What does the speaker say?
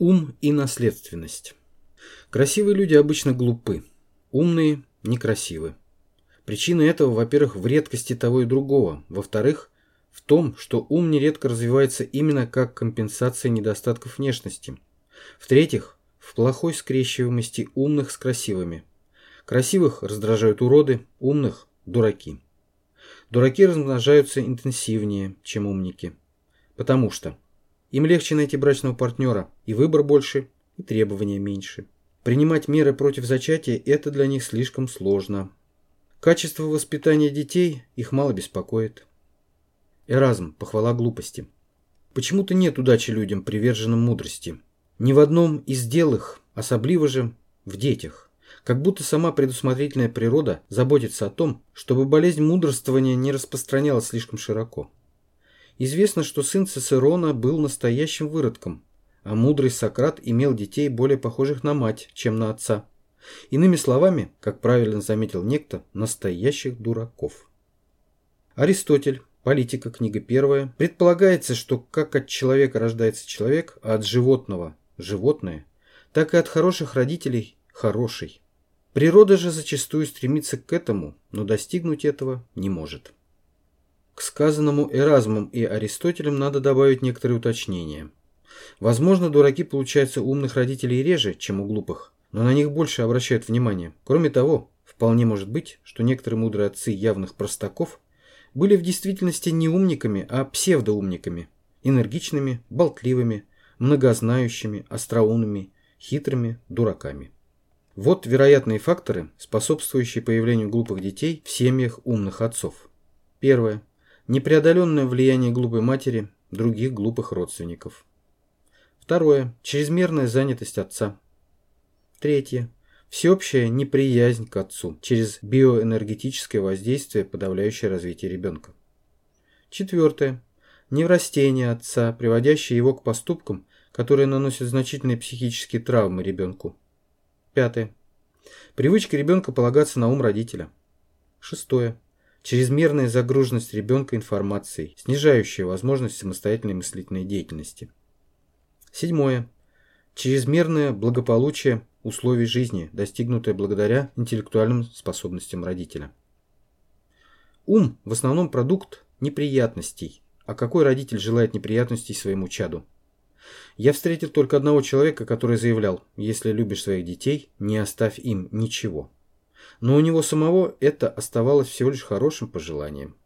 Ум и наследственность. Красивые люди обычно глупы, умные – некрасивы. Причина этого, во-первых, в редкости того и другого, во-вторых, в том, что ум нередко развивается именно как компенсация недостатков внешности, в-третьих, в плохой скрещиваемости умных с красивыми. Красивых раздражают уроды, умных – дураки. Дураки размножаются интенсивнее, чем умники, потому что – им легче найти брачного партнера, и выбор больше, и требования меньше. Принимать меры против зачатия – это для них слишком сложно. Качество воспитания детей их мало беспокоит. Эразм – похвала глупости. Почему-то нет удачи людям, приверженным мудрости. Ни в одном из дел их, особливо же в детях. Как будто сама предусмотрительная природа заботится о том, чтобы болезнь мудрствования не распространялась слишком широко. Известно, что сын Цицерона был настоящим выродком, а мудрый Сократ имел детей более похожих на мать, чем на отца. Иными словами, как правильно заметил некто, настоящих дураков. Аристотель, политика, книга первая, предполагается, что как от человека рождается человек, а от животного – животное, так и от хороших родителей – хороший. Природа же зачастую стремится к этому, но достигнуть этого не может. К сказанному Эразмом и Аристотелем надо добавить некоторые уточнения. Возможно, дураки получаются умных родителей реже, чем у глупых, но на них больше обращают внимание. Кроме того, вполне может быть, что некоторые мудрые отцы явных простаков были в действительности не умниками, а псевдоумниками, энергичными, болтливыми, многознающими, остроумными, хитрыми дураками. Вот вероятные факторы, способствующие появлению глупых детей в семьях умных отцов. Первое непреодоленное влияние глупой матери, других глупых родственников. Второе. Чрезмерная занятость отца. Третье. Всеобщая неприязнь к отцу через биоэнергетическое воздействие, подавляющее развитие ребенка. Четвертое. Неврастение отца, приводящее его к поступкам, которые наносят значительные психические травмы ребенку. Пятое. Привычка ребенка полагаться на ум родителя. Шестое. Чрезмерная загруженность ребенка информацией, снижающая возможность самостоятельной мыслительной деятельности. Седьмое. Чрезмерное благополучие условий жизни, достигнутое благодаря интеллектуальным способностям родителя. Ум в основном продукт неприятностей. А какой родитель желает неприятностей своему чаду? Я встретил только одного человека, который заявлял, если любишь своих детей, не оставь им ничего но у него самого это оставалось всего лишь хорошим пожеланием.